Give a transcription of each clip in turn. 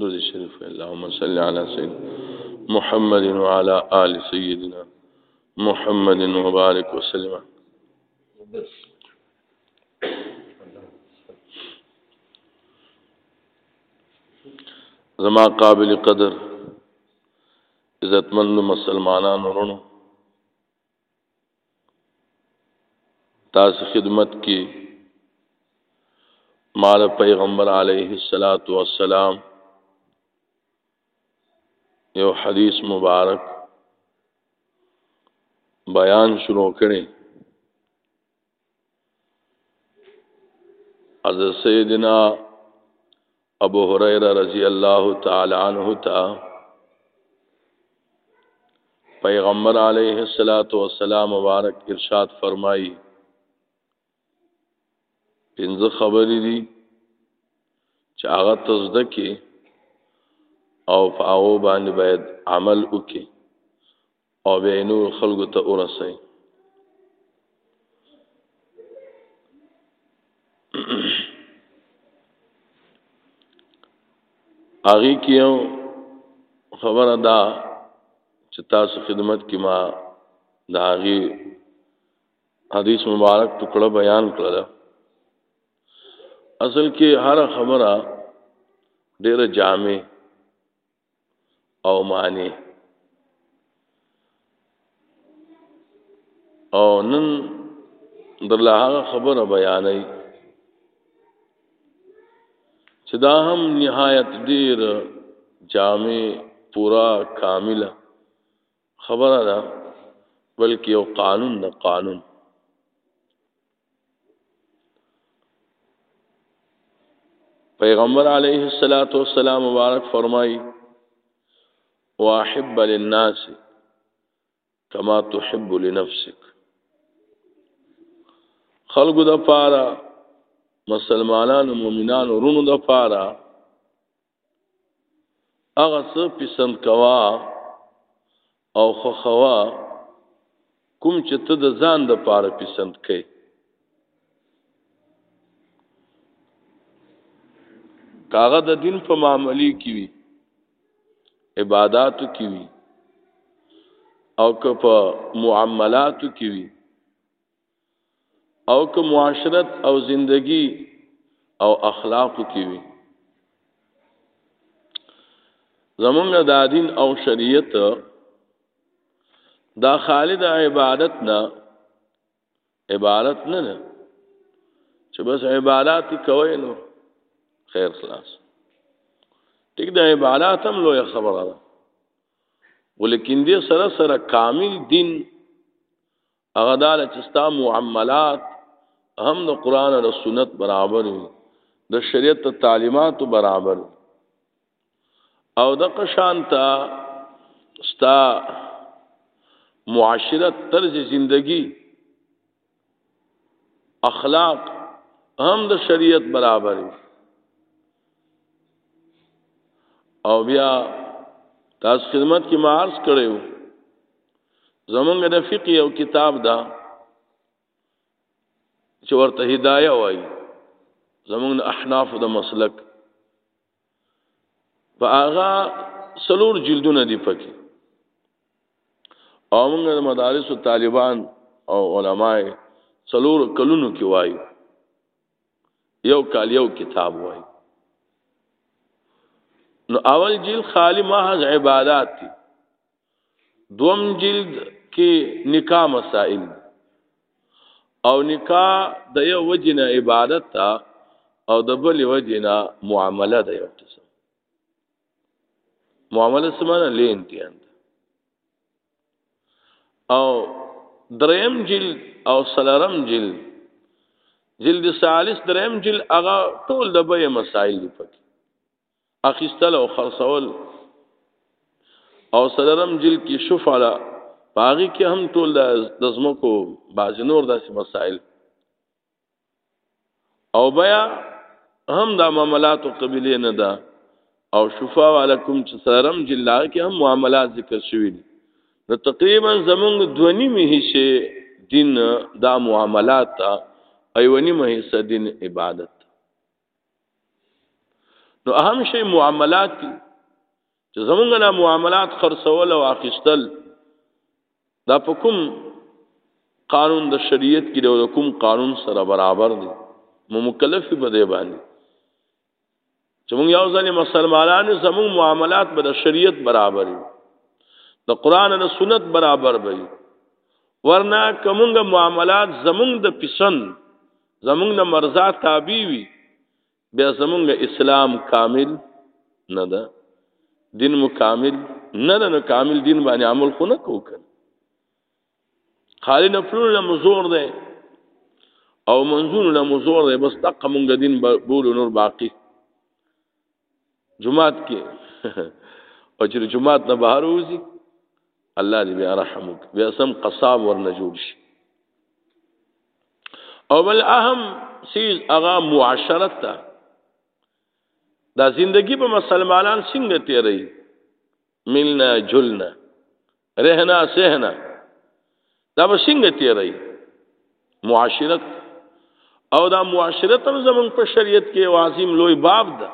دوزی شریف اللهم صل علی سید محمد وعلى آل سیدنا محمد مبارک وسلم زما قابل قدر عزتمند مسلمانانو ورونو تاسو خدمت کې مال پیغمبر علیه الصلاۃ والسلام یو حدیث مبارک بیان شروع کړي از سیدنا ابو هريره رضی الله تعالی عنہ تا پیغمبر علیه الصلاۃ والسلام مبارک ارشاد فرمایي پنځه خبرې دي چې هغه تصدیق کې او په هغه باندې باید عمل وکړي او بیا یې نور خلکو ته ورسوئ هغه کې یو خبره ده چې تاسو خدمت کې ما د هغه حدیث مبارک ټکړه بیان کړل اصل کې هر خبره ډېره جامع او معنی او نن درله هغه خبره بیانې چې دا هم نهایت ډیر جامع پورا کامله خبره ده بلکې یو قانون ده قانون پیغمبر علیه الصلاۃ والسلام مبارک فرمای واحب للناس کما تحب لنفسك خلقو د پاره مسلمانانو مؤمنانو رونو د پاره هغه څه پسند کوا او خخوا کوم چې ته د ځان د پاره پسند کړي کاغه د دین په معاملې کې وي عبادتو کې وي او که په معاملاتو کې وي او که معاشرت او زندگی او اخلاق کې وي زمونږ د دین او شریعت دا خالد عبادت نه عبارت نه نه چې بس عبارت کوي نو خیر خلاص ټیک د عبارت هم لوی خبره ده ولیکن دې سره سره کامل دین هغه دا چې ستا معاملات هم د قران او سنت برابر وي د شریعت تعلیمات برابر او د قشانتا ستا معاشرت طرز زندگی اخلاق هم د شریعت برابر وي او بیا تاسو خدمت کې معارض کړو زمونږ د فقه یو کتاب دا چې ورته هدايه وایي زمونږ د احناف د مسلک په هغه سلور جلدونه دی پکې او موږ د مدارس طالبان او علما سلور کلونو کې وایو یو کال یو کتاب وایو نو اول جیل خالی محض عبادت دی دوم جلد کې نکاح مسائل او نکاح د یو وجنه عبادت تا او د بل وجنه معامله د یو تاسو معامله سمانه لین تیان او دریم جلد او سلرم جلد جلد ثالث دریم جلد هغه ټول د به مسائل دی پکې اخیستل او خرڅول او سلرم جل کې شفاله پاغي کې هم ټول د زمکو باز نور داسې مسائل او بیا هم دا معاملات او قبلې نه ده او شفا علیکم چې سلرم جل کې هم معاملات ذکر شوی دي نو تقریبا زمونږ دونی می حصے دین دا معاملات ایونی می حصہ دین عبادت نو اهم شی معاملات دي چې زمونږ نه معاملات خرڅول او اخیستل دا په کوم قانون د شریعت کې د کوم قانون سره برابر دي مو مکلف په دی باندې چې موږ یو ځل مسلمانانو زموږ معاملات به د شریعت برابر وي د قران او سنت برابر وي ورنه کومه معاملات زموږ د پسند زمونږ نه مرزا تابع وي بیا زمونږ اسلام کامل نه ده دین مو کامل نه نه کامل دین باندې عمل خو نه کوو خالی نفلون له مزور ده او منزور له مزور ده بس تقه مونږ دین بولو نور باقی جمعات کې او چې جمعات نه بهر وځي الله دې بیا رحم وکړي بیا سم قصاب ورنه جوړ شي او بل اهم سیز هغه معاشرت ته دا زندگی په مسلمانان څنګه تیری ملنا جلنا رهنا سهنا دا به څنګه تیرای معاشرت او دا معاشرت هم زمون په شریعت کې عظیم لوی باب ده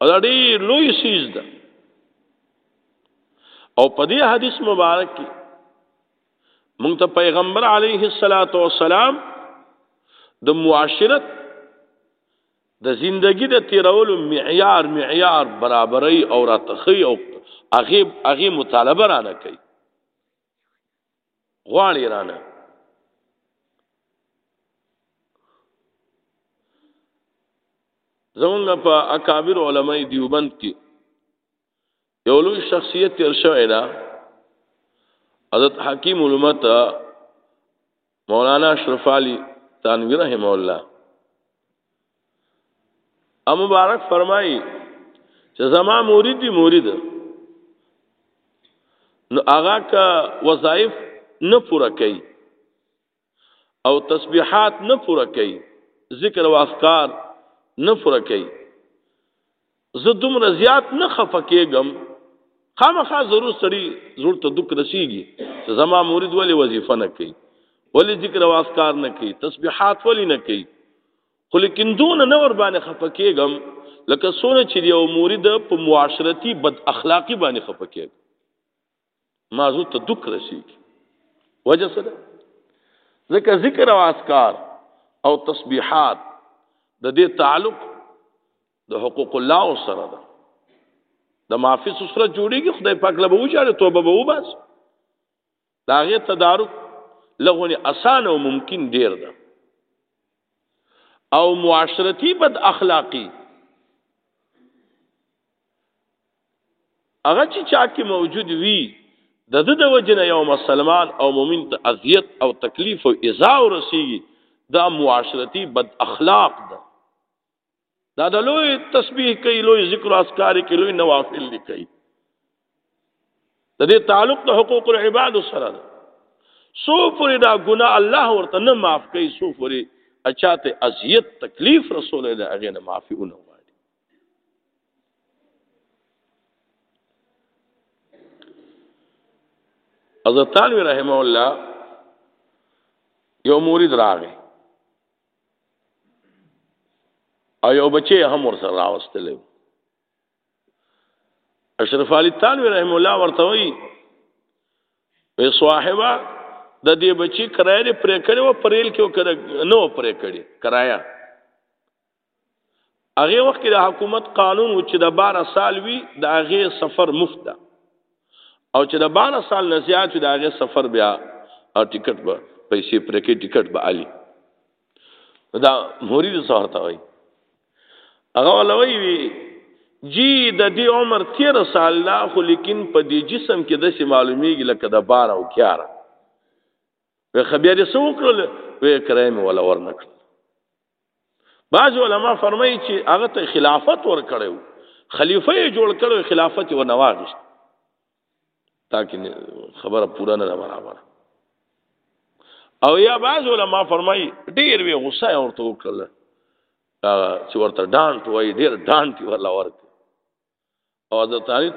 او دا ډیر لوی سیز ده او په دې حدیث مبارک کې مونږ ته پیغمبر علیه الصلاۃ والسلام د معاشرت د زندګی د تیرولو معیار معیار برابرۍ او راتخی او هغه هغه مطالبه را نه کوي غواړي را نه زمونږ په اکابر علماي دیوبند کې یو لوی شخصیت تیر شوی دا حضرت حکیم علمت مولانا اشرف علی تانوی رحم الله ا مبارک فرمایي چې زما مرید دی مرید نو هغه کا وظایف نه پوره کوي او تسبیحات نه پوره کوي ذکر او اذکار نه پوره کوي زه دومره زیات نه خفکیږم خامخا ضرور سړی زړه ته دک رسیږي چې زما مرید ولی وظیفه نه کوي ولی ذکر او اذکار نه کوي تسبیحات ولی نه کوي خو لیکن دون نه ور باندې خفکیږم لکه سونه چې یو مرید په معاشرتی بد اخلاقی باندې خفکیږي مازو ته دک رسیږي وجه سره ځکه ذکر او اذکار او تسبیحات د دې تعلق د حقوق الله سره ده د معافی سره جوړیږي خدای پاک له بوجاله توبه به وباس دا غي تدارک لغونی اسان او ممکن ډیر ده او معاشرتی بد اخلاقی هغه چې چا کې موجود وي د د د وجنه یو مسلمان او مؤمن ته اذیت او تکلیف او ایذا ورسیږي دا معاشرتی بد اخلاق ده دا د لوی تسبیح کوي لوی ذکر او اذکار کوي لوی نوافل کوي د دې تعلق د حقوق العباد سره ده سو پوری دا ګناه الله ورته نه معاف کوي سو پوری اچاته اذیت تکلیف رسول الله هغه نه معافي ونه حضرت علي رحمه الله یو مرید راغی او یو بچی هم ور سره راوستل اشرف علي تانوي رحم الله ورته وی وی صاحبہ د دې بچی کرایه پرې کړو پرېل کې نو پرې کړی کرایه هغه وخت کې د حکومت قانون و چې د 12 سال وی د هغه سفر مفت ده او چې د 12 سال نه زیات د هغه سفر بیا او ټیکټ به پیسې پر کې ټیکټ به علي دا مرید سره تا وای هغه ولوي وی جی د دې عمر 13 سال لا خو لیکن په دې جسم کې د سي معلومیږي لکه د 12 او 11 وی خبیا دې سو کړل وی کرای مې ولا ور نکړ بعض علما فرمایي چې هغه ته خلافت ور کړو خلیفہ یې جوړ کړو خلافت یې ونواغشت تاکي خبره پورا نه برابر او یا بعض علما فرمایي ډیر وی غصه ورته وکړل چې ورته ډانټ وای ډیر ډانټ ولا ورته او د تاریخ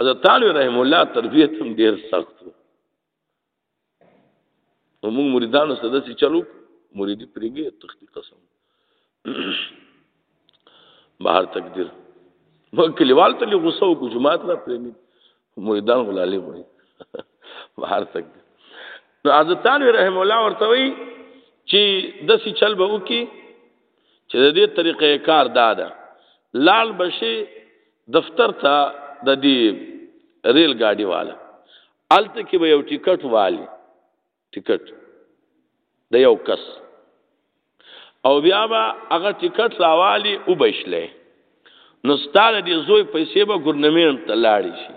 حضرت تعالی رحم الله تربیت هم ډیر سخت وو موږ مریدانو سره چې چلو مریدی پرېږي تختی قسم بهر تقدیر مو کلیوال ته غوسه او جمعات را پرېږي مریدان غلالی وای بهر تک نو حضرت علي رحم الله ورته وی چې د سې چل به وکي چې د دې طریقې کار دادا لال بشي دفتر ته د دې ریل ګاډي والا الته کې به یو ټیکټ والی ټکټ د یو کس او بیا به هغه ټیکټ راوالی او بشلې نو ستاره دې زوی پیسې به ګورنمنت ته لاړې شي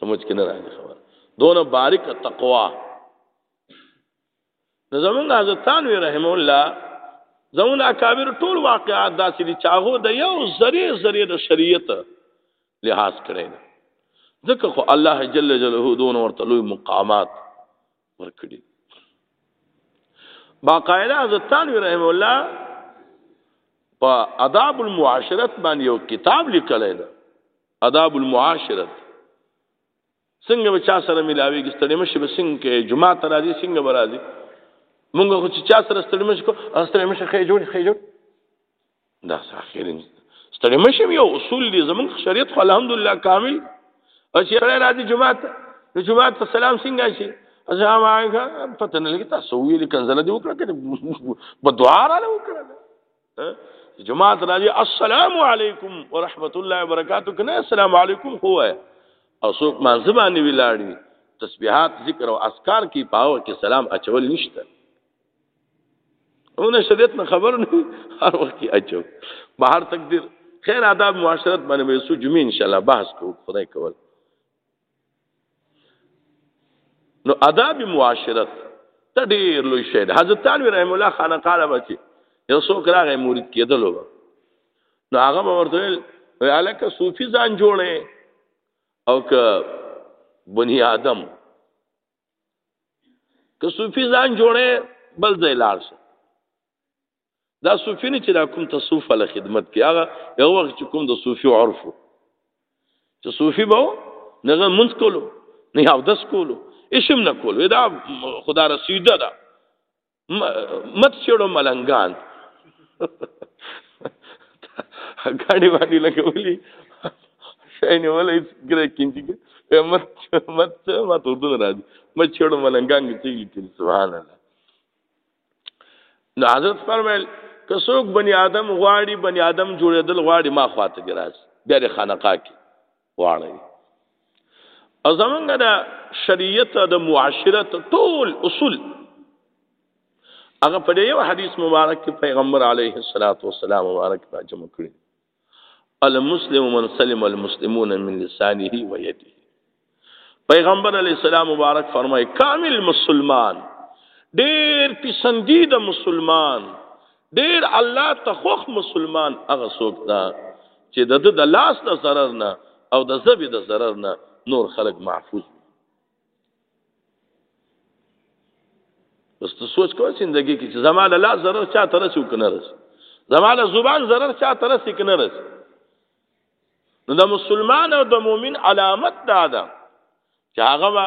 سمجھ کې نه راځي خبر دونه باریک تقوا د زمونږ حضرت تانوی رحم الله زمونږ اکابر ټول واقعات داسې دي چې هغه د یو ذری ذری د شریعت لحاظ کړی دی ځکه خو الله جل جلاله دون ورته لوی مقامات ورکړي باقاعده حضرت تانوی رحم الله په آداب المعاشرت باندې یو کتاب لیکلی دی آداب المعاشرت څنګه به چا سره ملاويږي ستړي مشي به څنګه کې جمعه ته راځي څنګه به راځي مونږ خو چې چا سره ستړي مشي کو ستړي مشي خې جوړ خې جوړ دا اخر ستړي مشي یو اصول دي زمونږ شریعت خو الحمدلله کامل او چې راځي جمعه ته نو جمعه ته سلام څنګه شي السلام علیکم پته نه لګي تاسو ویل کنځل دی وکړه کنه په دعا را لوکړه جماعت راځي السلام علیکم ورحمت الله وبرکاتہ کنه السلام علیکم خو وای او څوک مانځه باندې ویلاړی تسبیحات ذکر او اذکار کی پاو کې سلام اچول نشته اونه شریعت نه خبر نه هر وخت کې اچو بهر تقدیر خیر آداب معاشرت باندې به سو جمعې ان شاء الله بحث کو خدای کول نو آداب معاشرت ته ډیر لوی شی دی حضرت تعالی رحم الله خانه قاله بچي یو څوک راغی مرید کېدلو نو هغه ورته وی الکه صوفي ځان جوړه او که بنی آدم که صوفي ځان جوړه بل ځای لاړ شه دا صوفي نه چې دا کوم تصوف له خدمت کې هغه یو وخت چې کوم د صوفي عرف چې صوفي به نه منځ کولو نه یو دس کولو اسم نه کولو دا خدا رسیده ده مت چړو ملنګان غاړي باندې لګولي شاین ولې ګره کینځي مت مت مت ودون راځي مت چړو ملنګان کې چې سبحان الله نو حضرت فرمایل که څوک بنی آدم غواړي بنی آدم جوړېدل غواړي ما خواته دی راځي بیا د خانقاه کې غواړي او زمونږ د شریعت د معاشرت ټول اصول هغه په یو حدیث مبارک کې پیغمبر علیه الصلاۃ والسلام مبارک راځم کړی المسلم من سلم المسلمون من لسانه و یده پیغمبر علی السلام مبارک فرمای کامل مسلمان ډیر پسندیده مسلمان ډیر الله ته خوخ مسلمان هغه څوک دا چې د د لاس د zarar نه او د زبې د zarar نه نور خلق محفوظ بس ته سوچ کوه زندگی کې چې زما له لاس ضرر چا ته رسي او کنه رسي زما له زبان ضرر چا ته رسي کنه رسي نو د مسلمان او د مؤمن علامت دا ده چې هغه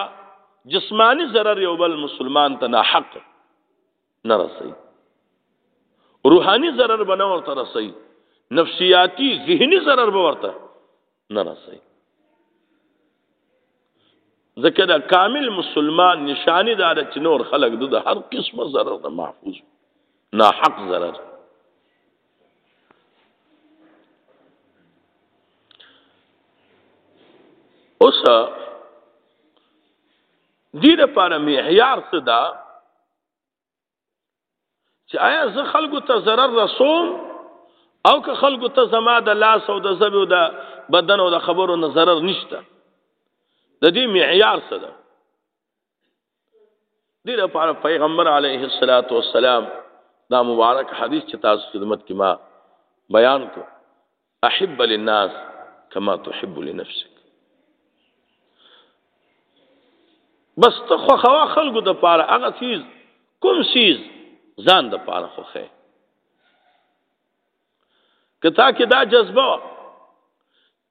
جسمانی ضرر یو بل مسلمان ته نه حق نه رسي روحاني ضرر به نه ورته رسي نفسیاتی ذهني ضرر به ورته نه رسي ځکه دا کامل مسلمان نشانه دار چې نور خلق د هر قسمه ضرر نه محفوظ نه حق ضرر اوس دې لپاره معیار څه ده چې آیا زه خلکو ته ضرر رسوم او که خلکو ته زما د لاس او د زبې او د بدن او د خبرو نه ضرر نشته د دې معیار څه ده دې لپاره پیغمبر علیه الصلاۃ والسلام دا مبارک حدیث چې تاسو خدمت کې ما بیان کو احب للناس کما تحب لنفسك بس ته خو خوا خلکو د پاره هغه چیز کوم چیز ځان د پاره خو خې کتا کې دا جذبه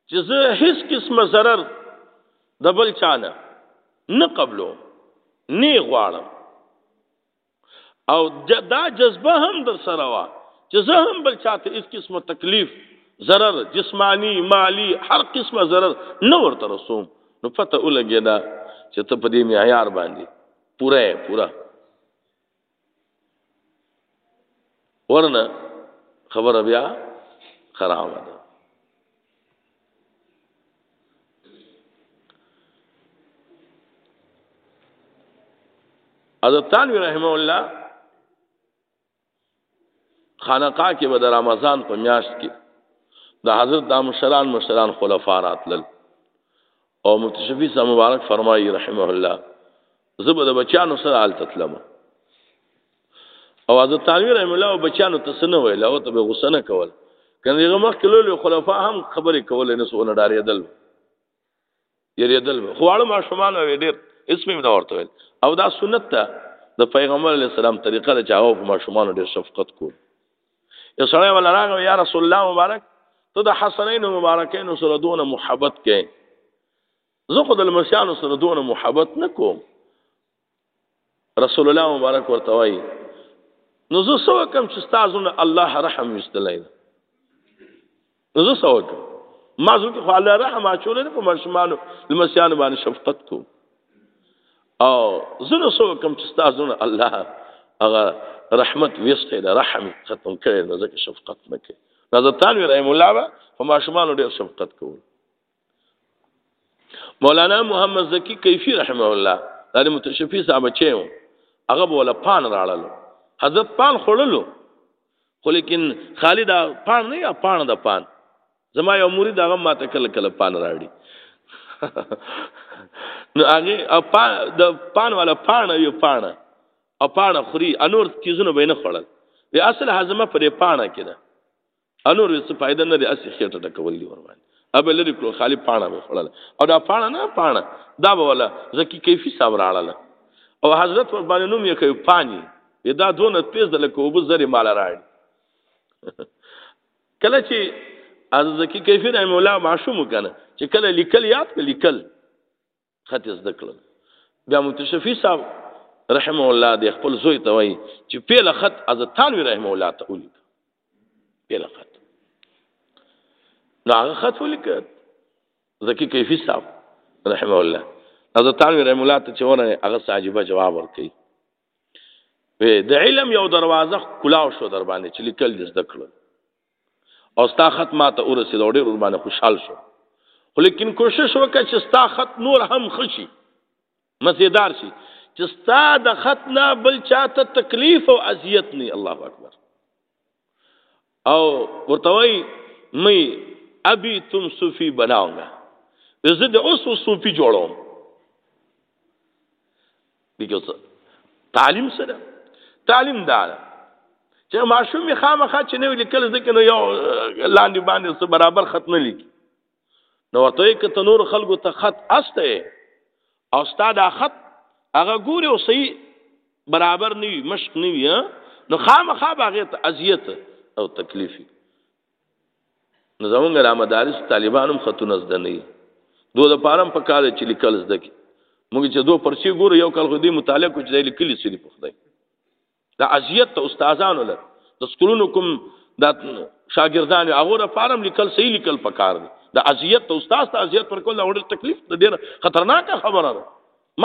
چې زه هیڅ قسمه zarar د بل چانه نه قبلو نه غواړم او دا جذبه هم در سره وا چې زه هم بل چاته هیڅ قسمه تکلیف ضرر جسمانی مالی هر قسمه ضرر نه ورته رسوم نو پته ولګی دا چې ته په دې معیار باندې پوره پوره ورنه خبره بیا خراب ده حضرت تانوی رحمه الله خانقاه کې به د رمضان په میاشت کې د حضرت د مشران مشران خلفا راتلل او متشفی سم مبارک فرمایي رحمه الله زبر د بچانو سره حالت تلم او از تنویر رحم الله او بچانو ته سن ویل او ته به غوسه نه کول کنه هغه مخ کلو له خلفا هم خبرې کول نه سونه ډاریدل یریدل خو اړ ما شومان او ډیر اسم نه ورته ویل او دا سنت ته د پیغمبر علی السلام طریقه ده چې هغه په ما شومان ډیر شفقت کول یو سړی ولا راغی یا رسول الله مبارک ته د حسنین مبارکین سره دونه محبت کې زه خو د لمسیانو سره دونه محبت نکوم رسول الله مبارک ورته وایي نو زه سو کوم چې تاسو نه الله رحم وستلای نو زه سو کوم ما زه خو الله رحم اچول نه په مشمانو لمسیان باندې شفقت کو او زه نو سو کوم چې تاسو نه الله هغه رحمت وستلای رحم ختم کړي نو زه شفقت نه کوي نو زه تانوي رحم الله په مشمانو ډیر شفقت کوم مولانا محمد زکی کیفی رحمه الله دا متشفی صاحب چیو هغه بوله پان راړل حضرت پان خړلو خو لیکن خالد پان نه یا پان د پان زما یو مرید هغه ماته کله کله پان راړي نو هغه پان د پان والا پان یو پان او پان خوري انور چیزونه به نه خړل وی اصل هضمه پرې پان کړه انور یې څه فائدہ نه لري اسی خېټه ټکول دي ور باندې ابه لري کړو خالی پاڼه به خړل او دا پاڼه نه پاڼه دا به ولا زکی کیفی صاحب راړل او حضرت ور باندې نوم یې کوي پانی دا دونه تیز ده لکه وبو زری مال راړي کله چې از زکی کیفی رحم الله معشوم کنه چې کله لیکل یاد کړ لیکل خط یې زده کړل بیا مفتی شفیع صاحب رحمه الله د خپل زوی ته وایي چې پیله خط از تانوی رحمه الله ته ولیک پیله خط نو هغه خط ولیک زکی کیفی صاحب رحمه الله از تانوی رحمه الله ته چې ونه هغه ساجبه جواب ورکړي د علم یو دروازه کلاو شو در باندې چې لیکل دې زده کړل او ستا خط ما ته ورسېد او ډېر ورباندې خوشحال شو خو لیکن کوشش وکړه چې ستا خط نور هم ښه شي مزیدار شي چې ستا د خط نه بل چاته تکلیف او اذیت نه الله اکبر او ورته وایي مې ابي تم صوفي بناونګا زه د اوس صوفي جوړوم دغه څه تعلیم سره تعلیم دا چې ماشوم یې خامخا چې نو لیکل ځکه نو یو لاندې باندې څه برابر خط نه لیکي نو ورته یې کته نور خلکو ته خط استه او استاد خط هغه ګوري او صحیح برابر نه وي مشق نه وي نو خامخا باغې ته اذیت او تکلیفي نو زمونږ لا مدارس طالبانو خطونه زده نه دوه د پارم په کار چې لیکل زده کی موږ چې دوه پرچی ګورو یو کال خو دې مطالعه کو چې لیکلي سړي په خدای دا اذیت ته استادانو لر د سکولونو کوم دا شاګردان هغه را فارم لیکل صحیح لیکل پکار دي دا اذیت ته استاد ته اذیت پر کول اورل تکلیف د ډیر خطرناک خبره ده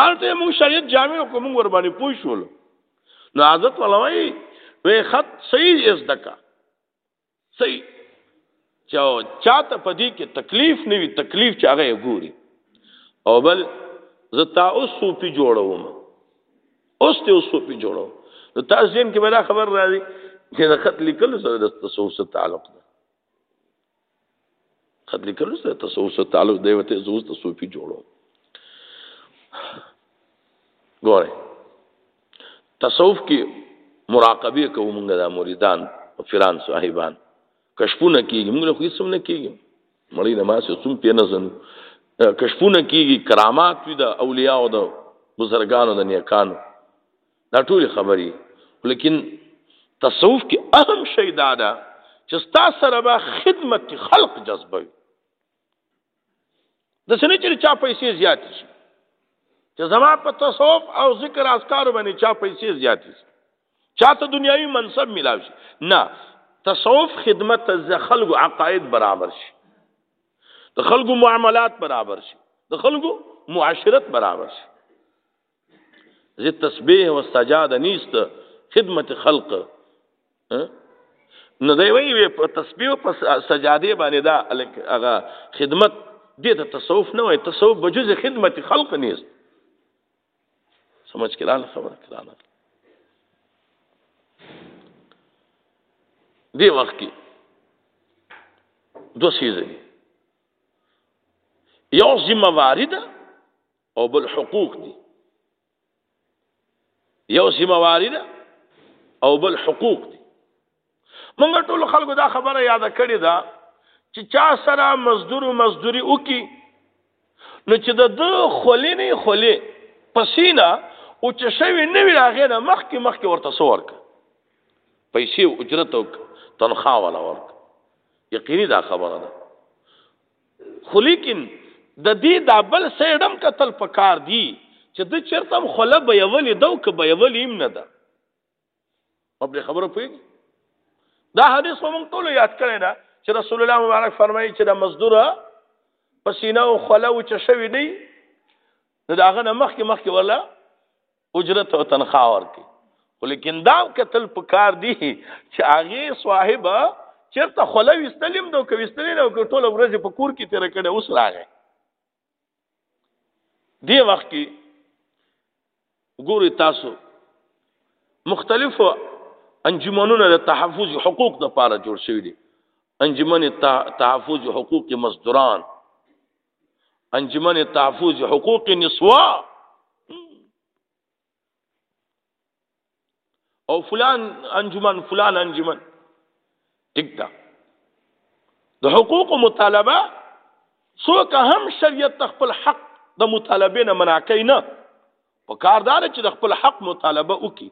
مالته موږ شریعت جامع کوم ور باندې پوښول نو عادت ولوي وې خط صحیح از دکا صحیح چا چاته پدی کې تکلیف نه وي تکلیف چې هغه ګوري او بل زتا اوس سوپی جوړوم اوس ته اوس سوپی جوړو نو تاسو جن کې بلا خبر راځي چې د خط لیکل سره د تصوف سره تعلق ده خط لیکلو سره تصوف سره تعلق دی وته زوز ته صوفي جوړو ګوره تصوف کې مراقبه کوو موږ د مریدان او فران صاحبان کشفونه کیږي موږ خو هیڅ نه کیږي مړی نه ما څه څوم پینې زنو کشفونه کیږي کرامات وي د اولیاء او د بزرګانو د نیکانو دا ټول خبري لیکن تصوف کې اهم شی دا ده چې ستا سره به خدمت خلق جذبه وي د سنې چې چا پیسې زیات شي چې زما په تصوف او ذکر اذکار باندې چا پیسې زیات شي چاته دنیوي منصب ملاوي شي نه تصوف خدمت ز خلق عقاید برابر شي د خلکو معاملات برابر شي د خلکو معاشرت برابر شي زه تسبیح او سجاده نیست خدمت خلق نو دی وی په تسبیح او سجاده باندې دا هغه خدمت دې ته تصوف نه وای تصوف بجز خدمت خلق نیست سمجھ کړه خبره کړه دی وخت کې دو سیزه یو ذمہ واری ده او بل حقوق دي یو سیمه واری ده او بل حقوق دي موږ ټول خلکو دا خبره یاد کړې ده چې چا سره مزدور او مزدوري وکي نو چې د د خولې نه خولې پسینا او چې شوی نه وی راغې نه مخکې مخکې ورته سور ک پیسې اجرت او تنخواه ولا ورک یقیني دا خبره ده خو لیکن د دې دا بل سیډم کتل پکار دی چې د چرتم خله به یولې دو که به یولې هم نه ده په بل خبره پوهیږي دا حدیث په موږ ټول یاد کړی دا چې رسول الله مبارک فرمایي چې د مزدور پسینه او خله او چشوي نه نو داغه نه مخکې مخکې ولا اجرت او تنخواه ورکړي خو لیکن دا کتل په کار دی چې هغه صاحب چرته خلوي استلم دو کوي استلم او ټول ورځ په کور کې تیر کړي اوس راغی دی وخت کې ګوري تاسو مختلف انجمنونه د تحفظ حقوق د پاره جوړ شوی دي انجمن تحفظ حقوق مزدوران انجمن تحفظ حقوق نسوا او فلان انجمن فلان انجمن ټیک ده د حقوق مطالبه څوک هم شریعت تخپل حق د مطالبه نه مناکې نه په کار دار چې د خپل حق مطالبه وکي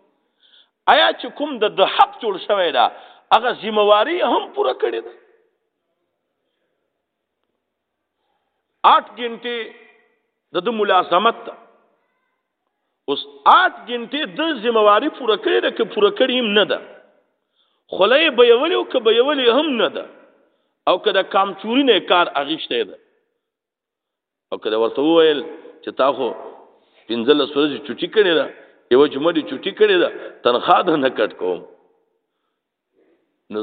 آیا چې کوم د د حق جوړ شوی دا هغه ذمہواری هم پوره کړی ده 8 غنټه د د ملازمت ته اوس 8 غنټه د ذمہواری پوره کړې ده که پوره کړې هم نه ده خلای به یولې او که به یولې هم نه ده او که د کامچوري نه کار اغیشته ده او که ورته وویل چې تا خو 15 ورځې چټي کړې ده یو جمعه دې چټي کړې ده تنخواه ده نه کټ کوم نو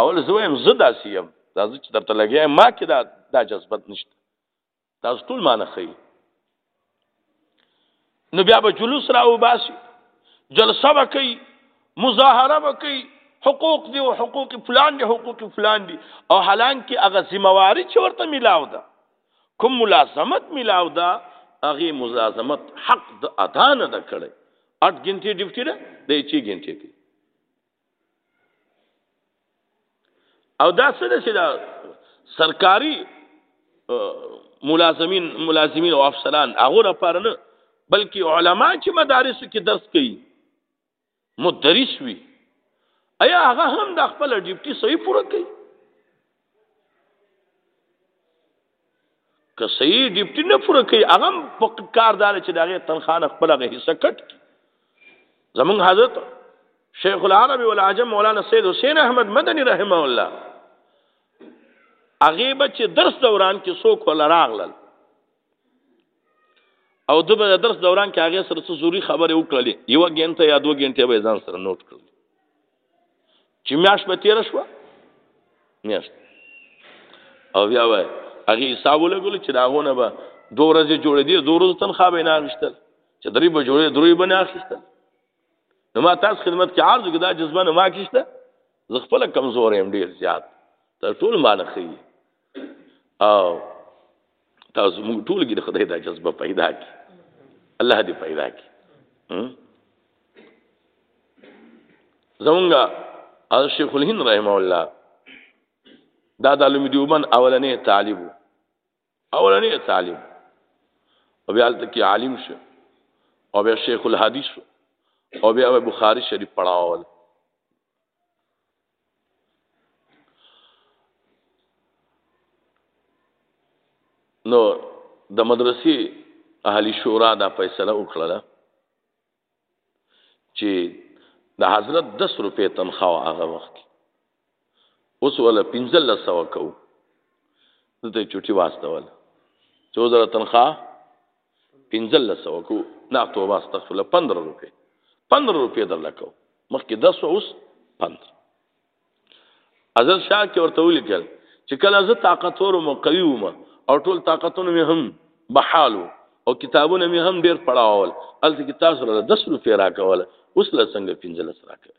اول زه وایم زه داسې یم دا زه چې درته لګیا ما کې دا دا جذبت نشته تاسو ټول معنی خي نو بیا به جلوس را وباسي جلسه وکي مظاهره وکي حقوق دی او حقوق فلان دی حقوق فلان دی او حالان کې هغه ذمہواری چې ورته ملاو ده کوم ملازمت ملاو ده هغه ملازمت حق د ادا نه ده کړی 8 غنټه ډیوټي ده د 1 غنټه کې او دا څه چې دا سرکاري ملازمین ملازمین او افسران هغه لپاره نه بلکې علما چې مدارس کې درس کوي مدرس وي ایا هغه هم د خپل ډیپټي صحیح پوره کوي که صحیح ډیپټي نه پوره کوي هغه په کاردار چې دغه تنخواه نه خپل هغه حصہ کټ کی زمون حضرت شیخ العرب والعجم مولانا سید حسین احمد مدنی رحمه الله هغه به چې درس دوران کې څوک ولا راغلل او د به درس دوران کې هغه سره څه زوري خبره وکړلې یو غنټه یا دوه غنټه به ځان سره نوٹ کړل چې میاش په تیر شو میاش او بیا وای هغه حساب ولګول چې دا غونه به دوه ورځې جوړې دي دوه ورځې تنخواه به نه اخیستل چې درې به جوړې درې به نه اخیستل نو ما تاسو خدمت کې عرض وکړه جذبه نه ما کیشته زه خپل کمزور یم ډیر زیات تر ټول مال خي او تاسو موږ ټول کې د خدای دا جذبه پیدا کی الله دې پیدا کی زمونږه از شیخ الهند رحمه الله دا د علم دیوبن اولنې طالب اولنې طالب او بیا تل کې عالم شو او بیا شیخ الحدیث او بیا بخاری شریف پڑھاول نو د مدرسې اهلی شورا دا فیصله وکړه چې د حضرت 10 روپے تنخواه هغه وخت اوس ولا 1500 کو دته چټي واستول 14 تنخواه 1500 کو نه توبه استغفر الله 15 روپے 15 روپے در لکو مخکې 10 اوس 15 ازل شاه کې ورته ولیکل چې کله زه طاقتور او قوي وم او ټول طاقتونه مې هم بحالو او کتابونه مې هم ډیر پړاول الته کې تاسو له 10 روپے راکول اوس له څنګه 15 راکوي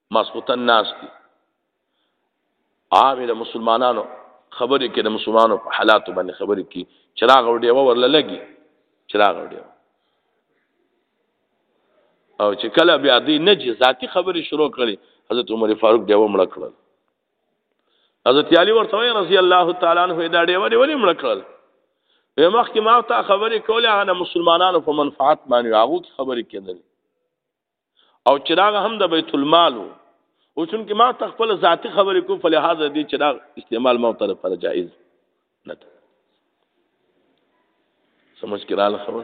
ماسخوتن ناس دي عامل مسلمانانو خبرې کې د مسلمانانو په حالاتو باندې خبرې کې چراغ او ډیوه ورل لګي چراغ او ډیوه او چې کله بیا دې نه چې ذاتی خبرې شروع کړي حضرت عمر فاروق ډیوه مړ کړل حضرت علی ورته وی رضی الله تعالی عنہ دا ډیوه دی ولې مړ کړل به مخکې ما ته خبرې کولې هغه مسلمانانو په منفعت باندې هغه خبرې کېدل او چراغ هم د بیت المال او چون کې ما تخپل ذاتی خبرې کو فلهذا دې چراغ استعمال ما طرف پر جائز نه ده سمجھ کې رااله خبر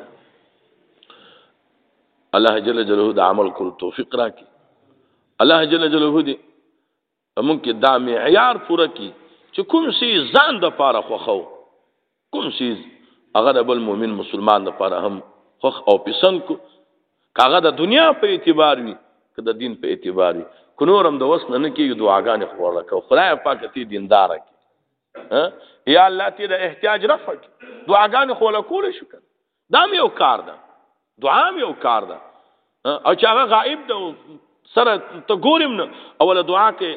الله جل جلاله د عمل کول توفیق راکړي الله جل جلاله دې موږ کې دا معیار پوره کی چې کوم سی ځان د پاره خوخو کوم سی هغه د بل مؤمن مسلمان د پاره هم خوخ او پسند کو کاغه د دنیا په اعتبار وي که د دین په اعتبار وي کو نورم د وس نه کې دعاګانې خورل کو خدای پاک ته دیندار کی یا الله ته د احتیاج رفع دعاګانې خورل کول شو دا مې یو کار ده دعا مې یو کار ده او چې هغه غائب ده سره ته ګورم نه اوله دعا کې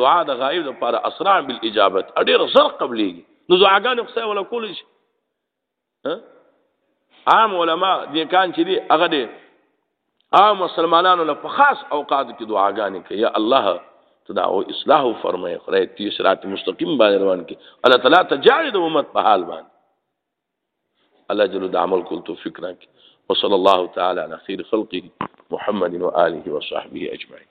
دعا د غائب لپاره اسرع بالاجابت ډېر زر قبليږي نو دعاګانې خو سه ولا کول شي عام علما دې کان چې دي هغه دې عام مسلمانانو له خاص اوقات کې دعاګانې کوي یا الله تدا او اصلاح فرمایي خدای دې صراط مستقیم باندې روان کې الله تعالی تجاوز د امت په حال باندې الله جل د عمل کول توفیق راکړي وصلی الله تعالی علی خیر خلقه محمد و آله و صحبه اجمعین